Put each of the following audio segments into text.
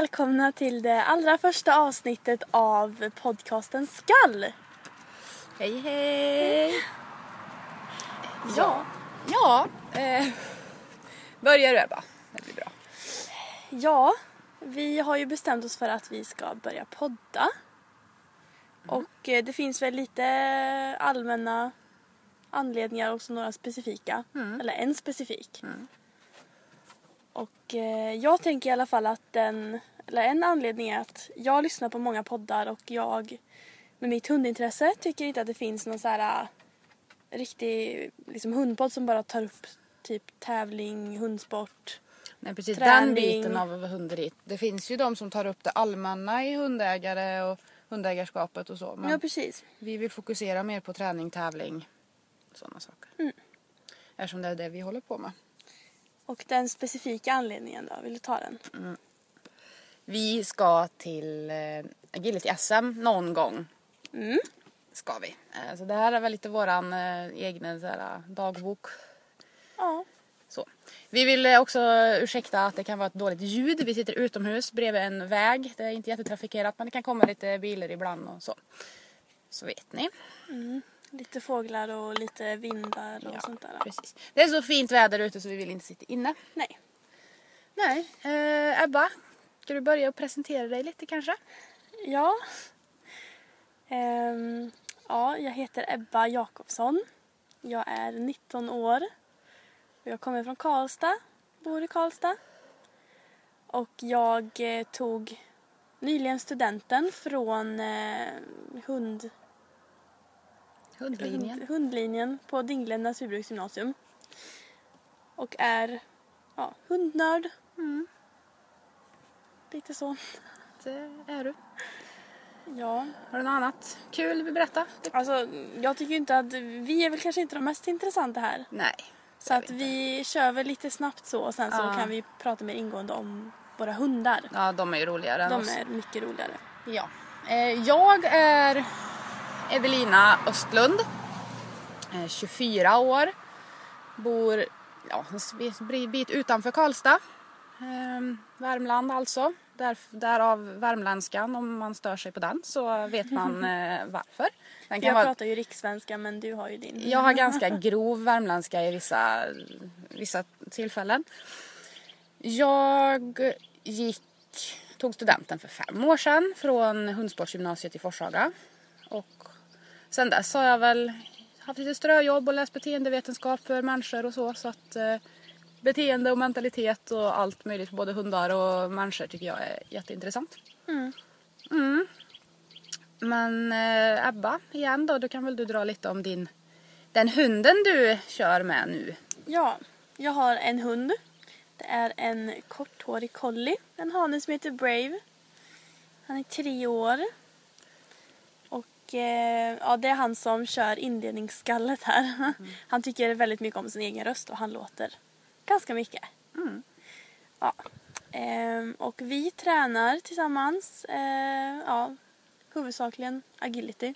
välkomna till det allra första avsnittet av podcasten Skall. Hej hej! Ja. Ja, eh, börjar du Ebba? Det blir bra. Ja, vi har ju bestämt oss för att vi ska börja podda. Och eh, det finns väl lite allmänna anledningar och också några specifika. Eller en specifik. Och eh, jag tänker i alla fall att den, eller en anledning är att jag lyssnar på många poddar och jag med mitt hundintresse tycker inte att det finns någon så här äh, riktig liksom, hundpodd som bara tar upp typ tävling, hundsport. Nej precis, Träning. den biten av hunderiet. Det finns ju de som tar upp det allmänna i hundägare och hundägarskapet och så. Men Ja precis. vi vill fokusera mer på träning, tävling, sådana saker. Mm. Eftersom det är det vi håller på med. Och den specifika anledningen då, vill du ta den? Vi ska till eh, Agility SM någon gång. Mm. Ska vi. Eh, så det här är väl lite våran eh, egen så här, dagbok. Ja. Så. Vi vill eh, också ursäkta att det kan vara ett dåligt ljud. Vi sitter utomhus bredvid en väg. Det är inte jättetrafikerat men det kan komma lite bilar ibland och så. Så vet ni. Lite fåglar och lite vindar och Ja, sånt där. precis. Det är så fint väder ute så vi vill inte sitta inne. Nej. Nej. Eh, Ebba, ska du börja och presentera dig lite kanske? Ja. Ehm, ja, jag heter Ebba Jakobsson. Jag är 19 år. Jag kommer från Karlstad, bor i Karlstad. Och jag eh, tog nyligen studenten från eh, hund, Hundlinjen. hund, hundlinjen på Dingle naturbruksgymnasium. Och är ja, hundnörd. Mm. Lite så. Det är du. Ja, Har du något annat kul vill berätta? Alltså, jag tycker inte att vi är väl kanske inte de mest intressanta här. Nej. Så att vi kör väl lite snabbt så och sen så Ja. kan vi prata mer ingående om våra hundar. Ja, de är ju roligare än De oss. är mycket roligare. Ja. Eh, jag är Evelina Östlund. Eh, 24 år. Bor ja, en bit- utanför Karlstad. Eh, Värmland alltså. Där, därav värmländskan. Om man stör sig på den så vet man eh, varför. Den Jag vara, pratar ju rikssvenska men du har ju din. jag har ganska grov värmländska i vissa, vissa tillfällen. Jag gick, tog studenten för fem år sedan från Hundsportsgymnasiet i Forshaga. Och sen dess har jag väl haft lite ströjobb och läst beteendevetenskap för människor och så. Så att eh, beteende och mentalitet och allt möjligt för både hundar och människor tycker jag är jätteintressant. Mm. Mm. Men eh, Ebba, igen då, då kan väl du dra lite om din, den hunden du kör med nu. Ja, jag har en hund. Det är en korthårig collie. En hane som heter Brave. Han är tre år. Eh, ja, det är han som kör inledningsskallet här. Han tycker väldigt mycket om sin egen röst och han låter ganska mycket. Mm. Ja. Ehm, och vi tränar tillsammans. Eh, ja, huvudsakligen agility.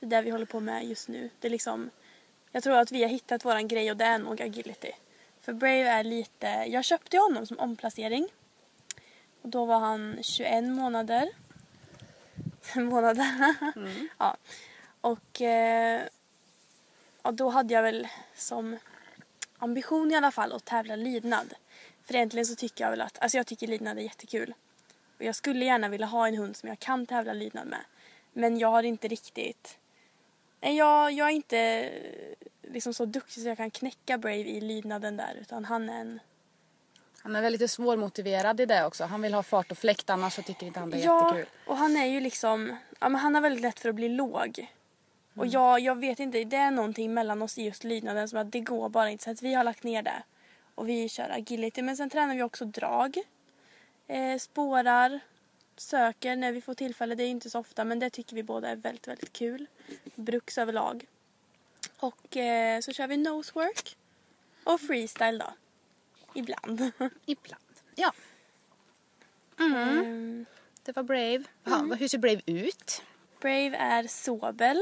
Det är det vi håller på med just nu. Det är liksom, jag tror att vi har hittat våran grej och det är nog agility. För Brave är lite, jag köpte honom som omplacering. Och då var han 21 månader. månader. ja. Och eh, ja, då hade jag väl som ambition i alla fall att tävla lydnad. För egentligen så tycker jag väl att, alltså jag tycker lydnad är jättekul. Och jag skulle gärna vilja ha en hund som jag kan tävla lydnad med. Men jag har inte riktigt, nej jag, jag är inte liksom så duktig så jag kan knäcka Brave i lydnaden där utan han är en Han är väl lite svårmotiverad i det också. Han vill ha fart och fläkt annars så tycker inte han det är Ja, jättekul. och han är ju liksom, ja men han har väldigt lätt för att bli låg. Mm. Och jag, jag vet inte, det är någonting mellan oss i just lydnaden som att det går bara inte. Så att vi har lagt ner det. Och vi kör agility. Men sen tränar vi också drag. Eh, spårar. Söker när vi får tillfälle. Det är inte så ofta men det tycker vi båda är väldigt, väldigt kul. Bruks överlag. Och eh, så kör vi nosework. Och freestyle då. Ibland. Ibland. Ja. Mm. Ehm, Det var Brave. Jaha, Hur ser Brave ut? Brave är Sobel.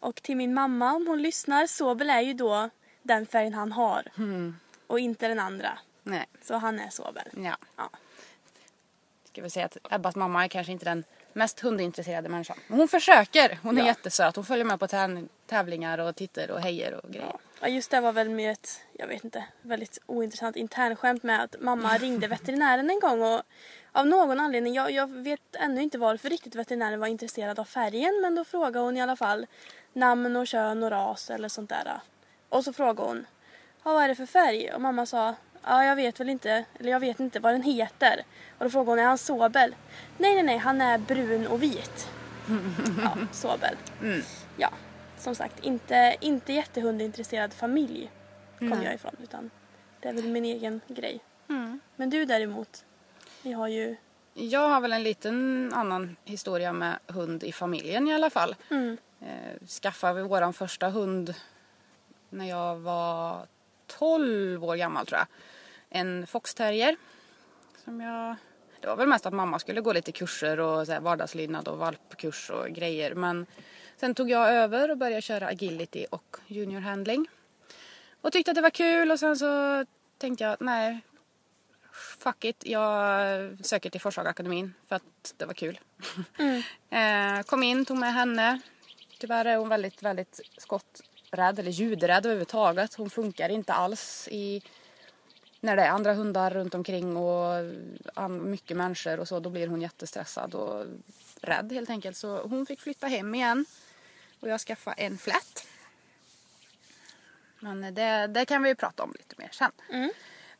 Och till min mamma om hon lyssnar, Sobel är ju då den färgen han har. Mm. Och inte den andra. Nej. Så han är Sobel. Ja. Ja. ska väl säga att Ebbas mamma är kanske inte den mest hundintresserade människan. Men hon försöker. Hon är Ja. jättesöt. Hon följer med på täv- tävlingar och tittar och hejer och grejer. Ja, just det var väl mer ett, jag vet inte, väldigt ointressant internskämt med att mamma ringde veterinären en gång och av någon anledning, jag, jag vet ännu inte varför riktigt veterinären var intresserad av färgen men då frågade hon i alla fall namn och kön och ras eller sånt där. Och så frågade hon, ja, vad är det för färg? Och mamma sa, ja jag vet väl inte, eller jag vet inte vad den heter. Och då frågade hon, är han sobel? Nej nej nej, han är brun och vit. Ja, sobel. Ja, som sagt, inte, inte jättehundintresserad familj kom jag ifrån utan det är väl min egen grej. Men du däremot, ni har ju... Jag har väl en liten annan historia med hund i familjen i alla fall. Mm, Eh, skaffade vi våran första hund när jag var 12 år gammal tror jag. En foxterrier. Som jag... Det var väl mest att mamma skulle gå lite kurser och så vardagslydnad och valpkurs och grejer. Men sen tog jag över och började köra agility och junior handling. Och tyckte att det var kul och sen så tänkte jag nej, fuck it. Jag söker till Forshagaakademin för att det var kul. eh, kom in, tog med henne. Tyvärr är hon väldigt, väldigt skotträdd eller ljudrädd överhuvudtaget. Hon funkar inte alls i när det är andra hundar runt omkring och mycket människor och så. Då blir hon jättestressad och rädd helt enkelt. Så hon fick flytta hem igen och jag skaffade en flätt. Men det, det kan vi ju prata om lite mer sen. Mm.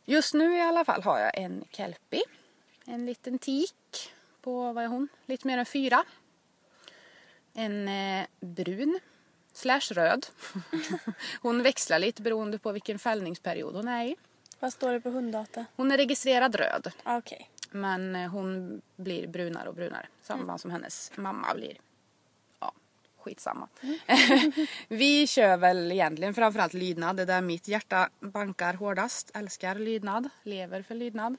Just nu i alla fall har jag en kelpie. En liten tik på, vad är hon? Lite mer än fyra. En eh, brun slash röd. hon växlar lite beroende på vilken fällningsperiod hon är i. Vad står det på hunddata? Hon är registrerad röd. Ah, Okej. Men eh, hon blir brunare och brunare. Samma som hennes mamma blir. Skitsamma. Vi kör väl egentligen framförallt lydnad. Det är där mitt hjärta bankar hårdast. Älskar lydnad. Lever för lydnad.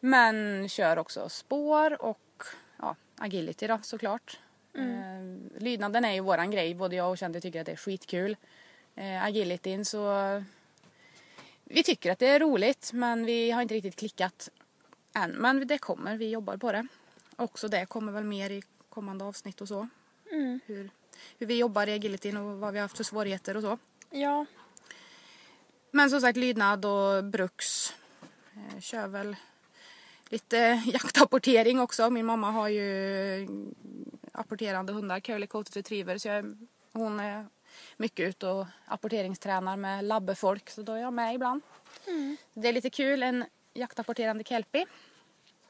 Men kör också spår och ja, agility då såklart. Eh, lydnaden är ju våran grej. Både jag och Kenti tycker att det är skitkul. Eh, agilityn så vi tycker att det är roligt men vi har inte riktigt klickat än. Men det kommer, vi jobbar på det. Också det kommer väl mer i kommande avsnitt och så. Mm. Hur, hur vi jobbar i agilityn och vad vi har haft för svårigheter och så. Ja, Men som sagt lydnad och bruks. Eh, kör väl lite jaktapportering också. Min mamma har ju apporterande hundar, curly coated retriever. Så jag, hon är mycket ute och apporteringstränar med labbefolk. Så då är jag med ibland. Det är lite kul, en jaktapporterande kelpie.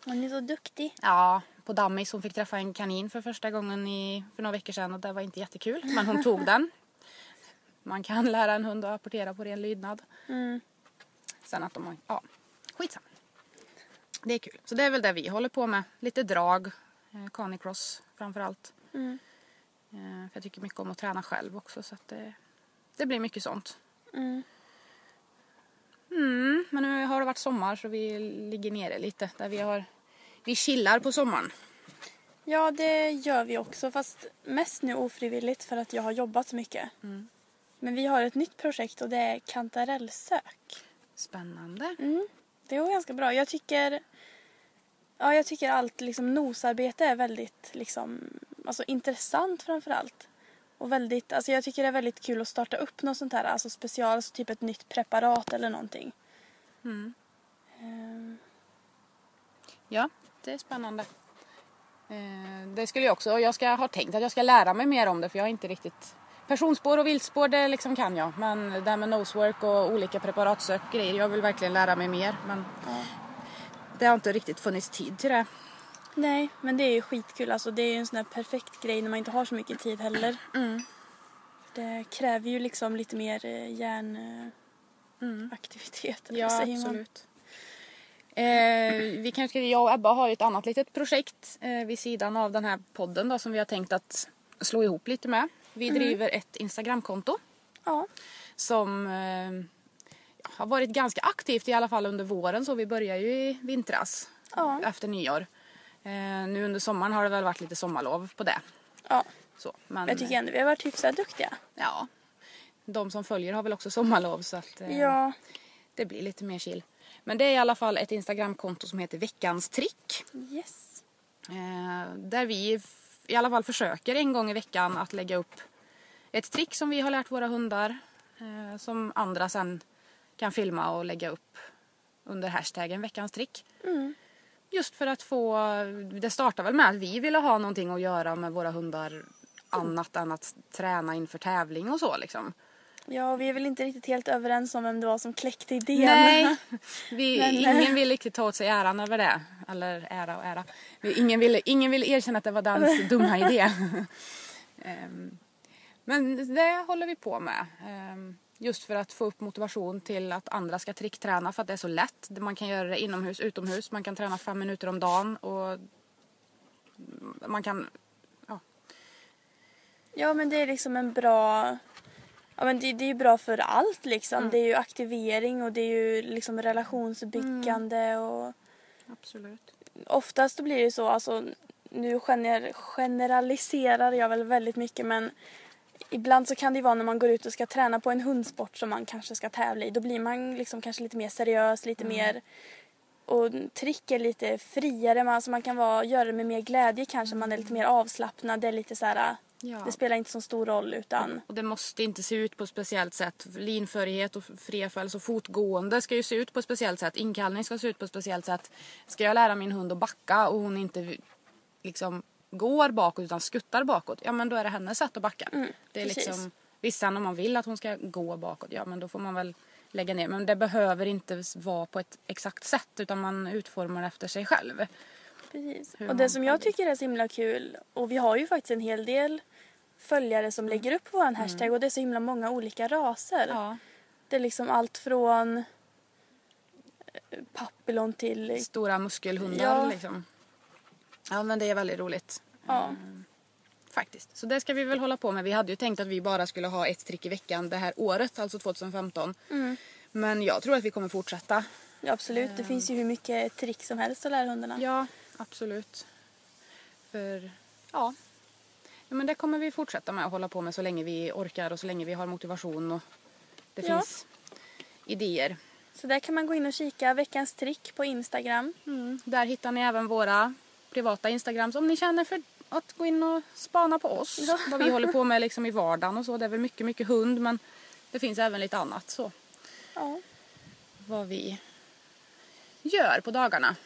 hon är så duktig. Ja, på Dammis. Hon fick träffa en kanin för första gången i, för några veckor sedan och det var inte jättekul. Men hon tog den. Man kan lära en hund att apportera på ren lydnad. Mm. Sen att de har, ja, skitsamma. Det är kul. Så det är väl det vi håller på med. Lite drag, eh, canicross framförallt. Mm. Eh, för jag tycker mycket om att träna själv också så att det, det blir mycket sånt. Mm. Mm, men nu har det varit sommar så vi ligger nere lite. Där vi, har, vi chillar på sommaren. Ja, det gör vi också fast mest nu ofrivilligt för att jag har jobbat så mycket. Mm. Men vi har ett nytt projekt och det är kantarellsök. Spännande. Mm. Det går ganska bra. Jag tycker, ja, jag tycker allt liksom, nosarbete är väldigt liksom, alltså, intressant framför allt. Och väldigt, alltså, jag tycker det är väldigt kul att starta upp något sånt här, alltså special, alltså, typ ett nytt preparat eller någonting. Mm. Ehm, Ja, det är spännande. Eh, det skulle jag också, jag ska ha tänkt att jag ska lära mig mer om det för jag har inte riktigt Personspår och viltspår det liksom kan jag men det här med nosework och olika preparatsök grejer jag vill verkligen lära mig mer men ja. det har inte riktigt funnits tid till det. Nej, men det är ju skitkul. Alltså, det är ju en sån här perfekt grej när man inte har så mycket tid heller. Mm. Det kräver ju liksom lite mer eh, hjärnaktivitet. eller Ja, absolut. Eh, vi kanske, jag och Ebba har ett annat litet projekt eh, vid sidan av den här podden då, som vi har tänkt att slå ihop lite med. Vi driver ett Instagramkonto Ja. som eh, har varit ganska aktivt i alla fall under våren så vi börjar ju i vintras Ja. efter nyår. Eh, nu under sommaren har det väl varit lite sommarlov på det. ja. Så, men, Jag tycker ändå vi har varit hyfsat duktiga. ja, de som följer har väl också sommarlov så att eh, Ja. det blir lite mer chill. Men det är i alla fall ett Instagramkonto som heter Veckans Trick. Yes. Eh, där vi i alla fall försöker en gång i veckan att lägga upp ett trick som vi har lärt våra hundar. Eh, som andra sen kan filma och lägga upp under hashtaggen veckans trick. Mm. Just för att få, det startar väl med att vi ville ha någonting att göra med våra hundar annat än att träna inför tävling och så liksom. Ja, vi är väl inte riktigt helt överens om vem det var som kläckte idén. Nej, vi, Men, ingen vill riktigt ta åt sig äran över det. Eller ära och ära. Vi- Ingen vill, ingen vill erkänna att det var dans dumma idé. Ehm, Men det håller vi på med. Ehm, Just för att få upp motivation till att andra ska trickträna för att det är så lätt. Man kan göra det inomhus, utomhus. Man kan träna fem minuter om dagen och man kan... Ja, Ja, men det är liksom en bra... Ja, men det, det är ju bra för allt liksom. Mm. Det är ju aktivering och det är ju liksom relationsbyggande och absolut. oftast då blir det så, alltså nu gener, generaliserar jag väl väldigt mycket men ibland så kan det vara när man går ut och ska träna på en hundsport som man kanske ska tävla i. Då blir man liksom kanske lite mer seriös, lite mer och trick är lite friare, man, alltså man kan vara, göra det med mer glädje kanske, man är lite mer avslappnad, det är lite så här, Ja. det spelar inte så stor roll utan Och det måste inte se ut på ett speciellt sätt. Linförighet och freföljs och fotgående ska ju se ut på ett speciellt sätt. Inkallning ska se ut på ett speciellt sätt. Ska jag lära min hund att backa och hon inte liksom går bakåt utan skuttar bakåt. Ja men då är det hennes sätt att backa. det är precis. liksom, visst om man vill att hon ska gå bakåt, ja men då får man väl lägga ner. Men det behöver inte vara på ett exakt sätt utan man utformar efter sig själv. Precis. Och det som jag tycker är så himla kul, och vi har ju faktiskt en hel del följare som lägger upp våran hashtag och det är så himla många olika raser. Ja. Det är liksom allt från eh, papillon till... Stora muskelhundar Ja. liksom. Ja men det är väldigt roligt. Ja. Faktiskt. Så det ska vi väl hålla på med. Vi hade ju tänkt att vi bara skulle ha ett trick i veckan det här året, alltså 2015. Mm. Men jag tror att vi kommer fortsätta. Ja, absolut, det finns ju hur mycket trick som helst att lära hundarna. Ja, absolut. För, ja. Men det kommer vi fortsätta med att hålla på med så länge vi orkar och så länge vi har motivation och det Ja. finns idéer. Så där kan man gå in och kika veckans trick på Instagram. Där hittar ni även våra privata Instagrams om ni känner för att gå in och spana på oss. Ja. Vad vi håller på med liksom i vardagen och så. Det är väl mycket, mycket hund men det finns även lite annat så. Ja. Vad vi gör på dagarna.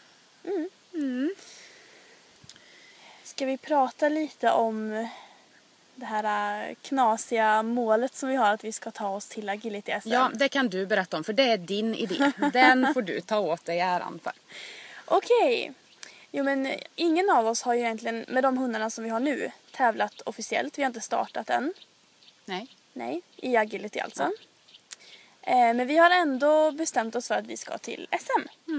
Ska vi prata lite om det här äh, knasiga målet som vi har att vi ska ta oss till agility SM? Ja, det kan du berätta om för det är din idé. Den får du ta åt dig äran för. Okej. Jo men eh, ingen av oss har ju egentligen, med de hundarna som vi har nu, tävlat officiellt. Vi har inte startat än. Nej. Nej, i agility alltså. Eh, men vi har ändå bestämt oss för att vi ska till SM.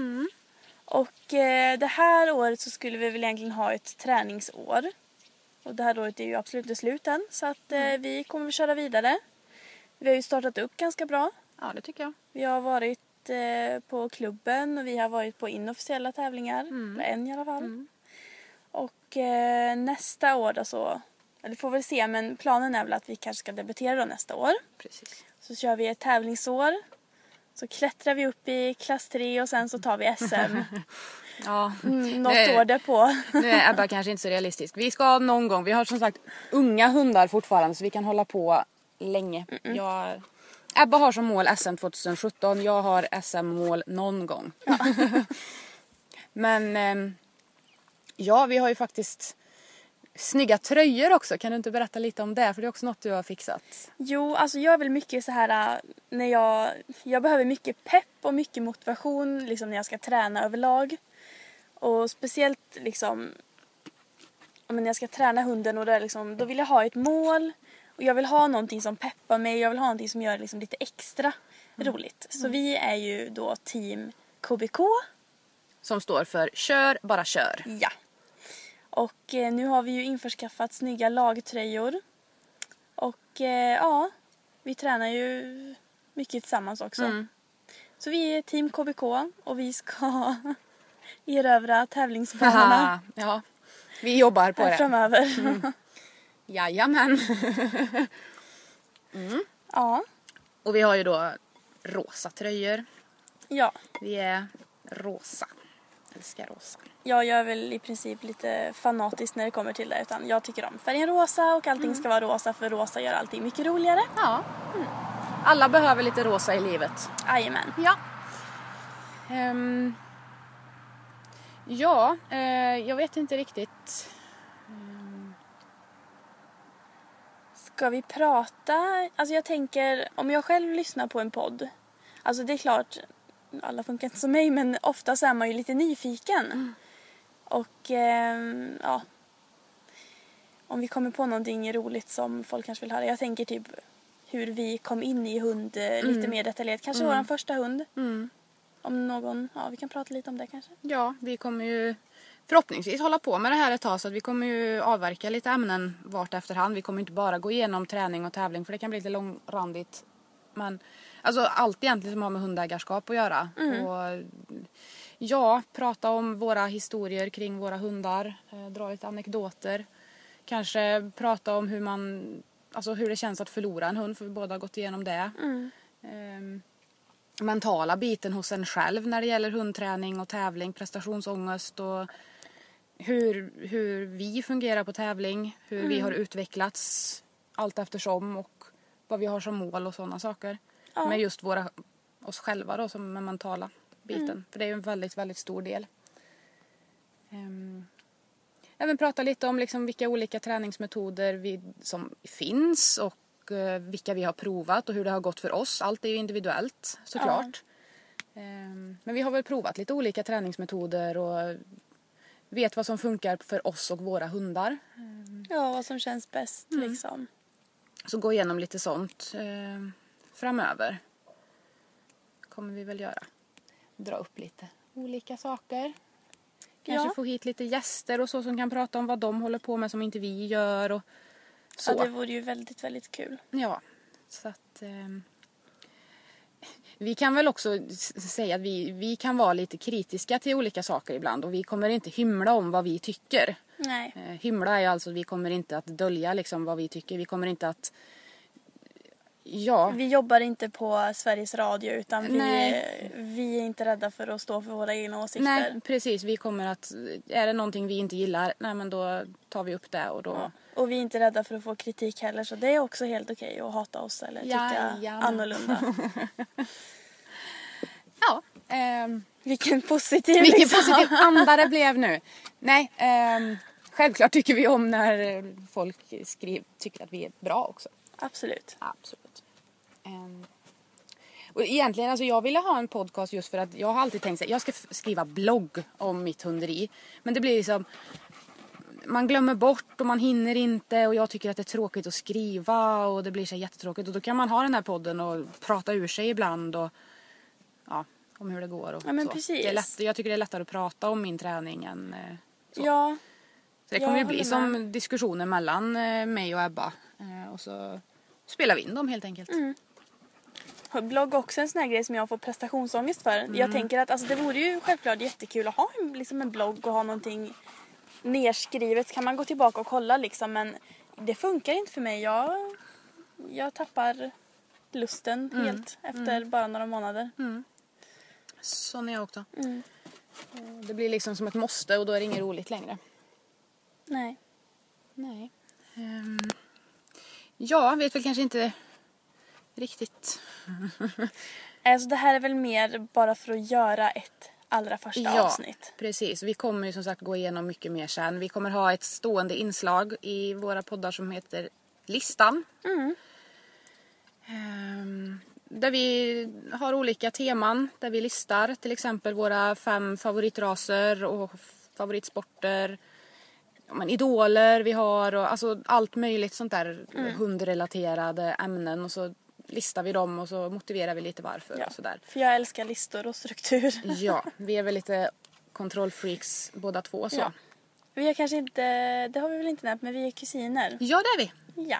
Och eh, det här året så skulle vi väl egentligen ha ett träningsår. Och det här året är ju absolut inte slut än. Så att eh, vi kommer att köra vidare. Vi har ju startat upp ganska bra. Ja, det tycker jag. Vi har varit eh, på klubben och vi har varit på inofficiella tävlingar. Eller en i alla fall. Och eh, nästa år då så, eller får väl se men planen är väl att vi kanske ska debutera då nästa år. Precis. Så kör vi ett tävlingsår. Så klättrar vi upp i klass 3 och sen så tar vi SM Ja. mm, något Nej. år därpå. Nu är Ebba kanske inte så realistisk. Vi ska någon gång, vi har som sagt unga hundar fortfarande så vi kan hålla på länge. Jag, Ebba har som mål SM 2017, jag har SM-mål någon gång. Men ehm, ja, vi har ju faktiskt snygga tröjor också. Kan du inte berätta lite om det? För det är också något du har fixat. Jo, alltså jag väl mycket så här äh, när jag, jag behöver mycket pepp och mycket motivation liksom när jag ska träna överlag. Och speciellt liksom men när jag ska träna hunden och det liksom, då vill jag ha ett mål och jag vill ha någonting som peppar mig, jag vill ha någonting som gör det liksom lite extra roligt. Så vi är ju då team KBK. Som står för kör, bara kör. Ja. Och eh, nu har vi ju införskaffat snygga lagtröjor. Och eh, ja, vi tränar ju mycket tillsammans också. Mm. Så vi är team KBK och vi ska erövra tävlingsbanorna ja, vi jobbar på det. framöver. Jajamän. ja, Och vi har ju då rosa tröjor. Ja. Vi är rosa. Älskar rosa. Jag är väl i princip lite fanatisk när det kommer till det utan jag tycker om färgen rosa och allting ska vara rosa för rosa gör allting mycket roligare. Ja. Alla behöver lite rosa i livet. Jajamän. Ja. Ehm, ja, eh, jag vet inte riktigt. Ska vi prata? Alltså jag tänker om jag själv lyssnar på en podd. Alltså det är klart, alla funkar inte som mig men ofta så är man ju lite nyfiken. Och ehm, ja. Om vi kommer på någonting roligt som folk kanske vill höra. Jag tänker typ hur vi kom in i hund eh, lite mer detaljerat. Kanske våran första hund. Om någon, ja vi kan prata lite om det kanske. Ja, vi kommer ju förhoppningsvis hålla på med det här ett tag så att vi kommer ju avverka lite ämnen vart efterhand. Vi kommer inte bara gå igenom träning och tävling för det kan bli lite långrandigt. Men alltså allt egentligen som har med hundägarskap att göra. Och, ja, prata om våra historier kring våra hundar, eh, dra lite anekdoter. Kanske prata om hur man, alltså hur det känns att förlora en hund för vi båda har gått igenom det. Ehm, mentala biten hos en själv när det gäller hundträning och tävling, prestationsångest och hur, hur vi fungerar på tävling, hur vi har utvecklats allt eftersom och vad vi har som mål och sådana saker. Ja. Med just våra, oss själva då som med mentala biten. För det är ju en väldigt, väldigt stor del. Um, även prata lite om liksom vilka olika träningsmetoder vi, som finns och eh, vilka vi har provat och hur det har gått för oss. Allt är ju individuellt såklart. Ehm, men vi har väl provat lite olika träningsmetoder och vet vad som funkar för oss och våra hundar. Ja, vad som känns bäst liksom. Så gå igenom lite sånt eh, framöver. Kommer vi väl göra. Dra upp lite olika saker. Kanske Ja. få hit lite gäster och så som kan prata om vad de håller på med som inte vi gör och så. Ja, det vore ju väldigt, väldigt kul. Ja, så att... ehm, vi kan väl också säga att vi, vi kan vara lite kritiska till olika saker ibland och vi kommer inte hymla om vad vi tycker. Nej. Eh, hymla är alltså att vi kommer inte att dölja liksom vad vi tycker. Vi kommer inte att... Ja, Vi jobbar inte på Sveriges Radio utan vi, Nej. vi är inte rädda för att stå för våra egna åsikter. nej precis. Vi kommer att... Är det någonting vi inte gillar, nej men då tar vi upp det och då... Och vi är inte rädda för att få kritik heller så det är också helt okej att hata oss eller tycka Jajamän. annorlunda. Ja. ehm, Vilken positiv Vilken liksom. positiv anda det blev nu. Nej, ehm, självklart tycker vi om när folk skriver, tycker att vi är bra också. Absolut. Absolut. Och egentligen, alltså jag ville ha en podcast just för att jag har alltid tänkt att jag ska skriva blogg om mitt hunderi. Men det blir liksom, man glömmer bort och man hinner inte och jag tycker att det är tråkigt att skriva och det blir så jättetråkigt. Och då kan man ha den här podden och prata ur sig ibland och ja, om hur det går och Ja, men så. precis. Det är lätt, jag tycker det är lättare att prata om min träning än eh, så. Ja, Så det kommer ju bli håller som diskussioner mellan eh, mig och Ebba. Eh, Och så spelar vi in dem helt enkelt. Mm. Blogg också en sån här grej som jag får prestationsångest för. Mm. Jag tänker att alltså, det vore ju självklart jättekul att ha en, liksom en blogg och ha någonting nerskrivet. Så kan man gå tillbaka och kolla liksom men det funkar inte för mig. Jag, jag tappar lusten Mm. helt efter bara några månader. Sån är jag också. Mm. Det blir liksom som ett måste och då är det inget roligt längre. Nej. Nej. Um, jag vet väl kanske inte riktigt. Alltså det här är väl mer bara för att göra ett allra första avsnitt. precis. Vi kommer ju som sagt gå igenom mycket mer sen. Vi kommer ha ett stående inslag i våra poddar som heter Listan. Mm. Ehm, där vi har olika teman där vi listar till exempel våra fem favoritraser och favoritsporter. Ja, men idoler vi har och alltså allt möjligt sånt där Mm. hundrelaterade ämnen och så listar vi dem och så motiverar vi lite varför Ja. och sådär. För jag älskar listor och struktur. Ja, vi är väl lite kontrollfreaks båda två så. Ja. Vi är kanske inte, det har vi väl inte nämnt, men vi är kusiner. Ja, det är vi. Ja.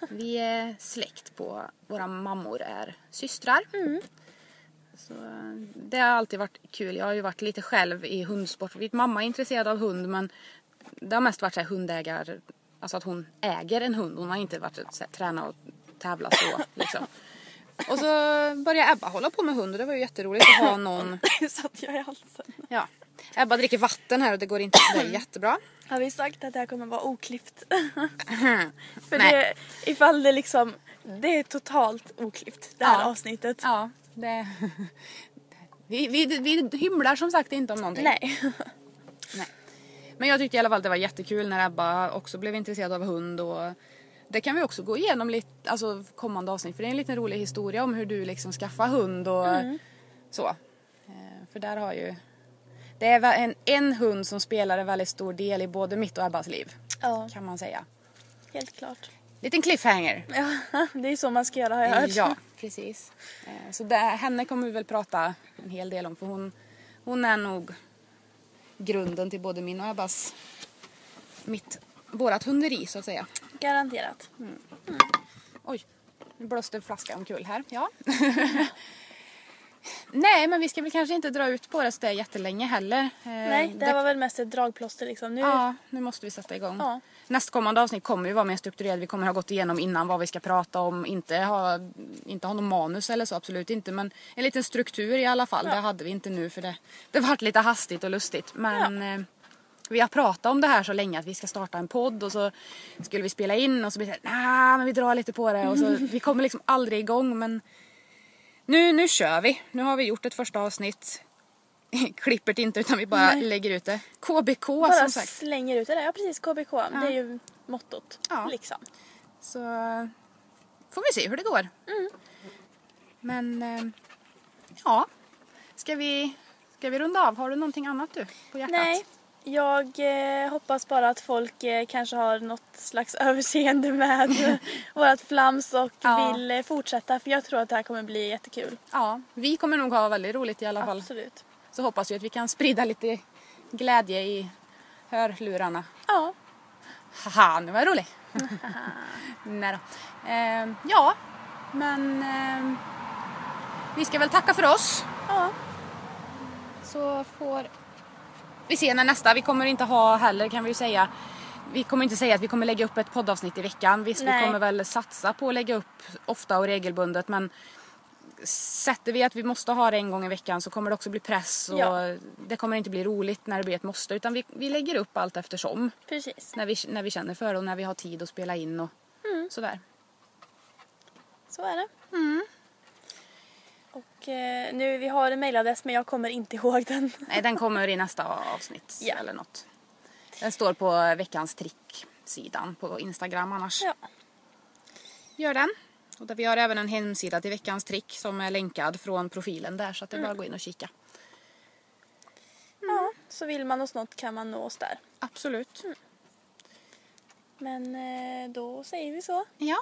Vi är släkt på, våra mammor är systrar. Så eh, det har alltid varit kul. Jag har ju varit lite själv i hundsport. Min mamma är intresserad av hund men det har mest varit så här hundägare, alltså att hon äger en hund. Hon har inte varit så här, träna och tävla så liksom. Och så började Ebba hålla på med hund och det var ju jätteroligt att ha någon. Satt jag i halsen. Ja. Ebba dricker vatten här och det går inte sådär jättebra. Har vi sagt att det här kommer vara oklippt? För Nej. det, ifall det liksom, det är totalt oklippt det här Ja. avsnittet. Ja, det... Vi, vi, vi hymlar som sagt inte om någonting. Nej. Nej. Men jag tyckte i alla fall att det var jättekul när Ebba också blev intresserad av hund och det kan vi också gå igenom lite, alltså kommande avsnitt för det är en liten rolig historia om hur du liksom skaffar hund och så. Eh, För där har ju, det är en, en hund som spelar en väldigt stor del i både mitt och Ebbas liv Ja, kan man säga. helt klart. Liten cliffhanger. Ja, det är så man ska göra har jag hört. Ja, precis. Eh, Så det, henne kommer vi väl prata en hel del om för hon, hon är nog grunden till både min och Ebbas, mitt, vårat hunderi så att säga. Garanterat. Oj, nu blåste en flaska omkull här. Ja. Nej, men vi ska väl kanske inte dra ut på det så där jättelänge heller. Eh, Nej, det här var väl mest ett dragplåster liksom. Nu, Ja, nu måste vi sätta igång. Ja. Nästkommande avsnitt kommer ju vara mer strukturerat. Vi kommer ha gått igenom innan vad vi ska prata om. Inte ha, inte ha någon manus eller så, absolut inte. Men en liten struktur i alla fall. Det hade vi inte nu för det, det vart lite hastigt och lustigt. Men vi har pratat om det här så länge att vi ska starta en podd och så skulle vi spela in och så blir det såhär, nah, men vi drar lite på det. Och så, vi kommer liksom aldrig igång men nu, nu kör vi. Nu har vi gjort ett första avsnitt. Klipper det inte utan vi bara Nej. lägger ut det. KBK bara som sagt. slänger ut det där. Ja, precis. KBK. Det är ju mottot. Ja. Liksom. Så får vi se hur det går. Men eh, ja, ska vi, ska vi runda av? Har du någonting annat du på hjärtat? Nej, jag eh, hoppas bara att folk eh, kanske har något slags överseende med vårat flams och Ja. vill eh, fortsätta för jag tror att det här kommer bli jättekul. Ja, vi kommer nog ha väldigt roligt i alla fall. Absolut. Så hoppas vi att vi kan sprida lite glädje i hörlurarna. Ja, Haha, nu var jag rolig. Nej då. Eh, ja, men eh, vi ska väl tacka för oss. ja, Så får vi se när nästa, vi kommer inte ha heller kan vi ju säga. Vi kommer inte säga att vi kommer lägga upp ett poddavsnitt i veckan. Visst, vi Nej. kommer väl satsa på att lägga upp ofta och regelbundet men sätter vi att vi måste ha det en gång i veckan så kommer det också bli press och Ja. det kommer inte bli roligt när det blir ett måste utan vi, vi lägger upp allt eftersom. precis. När vi, när vi känner för det och när vi har tid att spela in och sådär. Så är det. Och eh, nu, vi har en mailadress men jag kommer inte ihåg den. Nej, den kommer i nästa avsnitt Ja. eller något. Den står på veckans trick-sidan på Instagram annars. Ja, Gör den. Och där vi har även en hemsida till veckans trick som är länkad från profilen där så att det är bara att gå in och kika. ja, så vill man oss något kan man nå oss där. Absolut. Men eh, då säger vi så. Ja.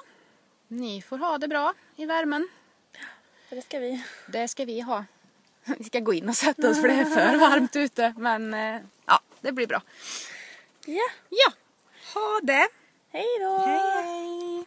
Ni får ha det bra i värmen. För det ska vi. Det ska vi ha. Vi ska gå in och sätta oss för det är för varmt ute. Men eh, ja, det blir bra. Ja, Ja, ha det! hej då! Hej hej!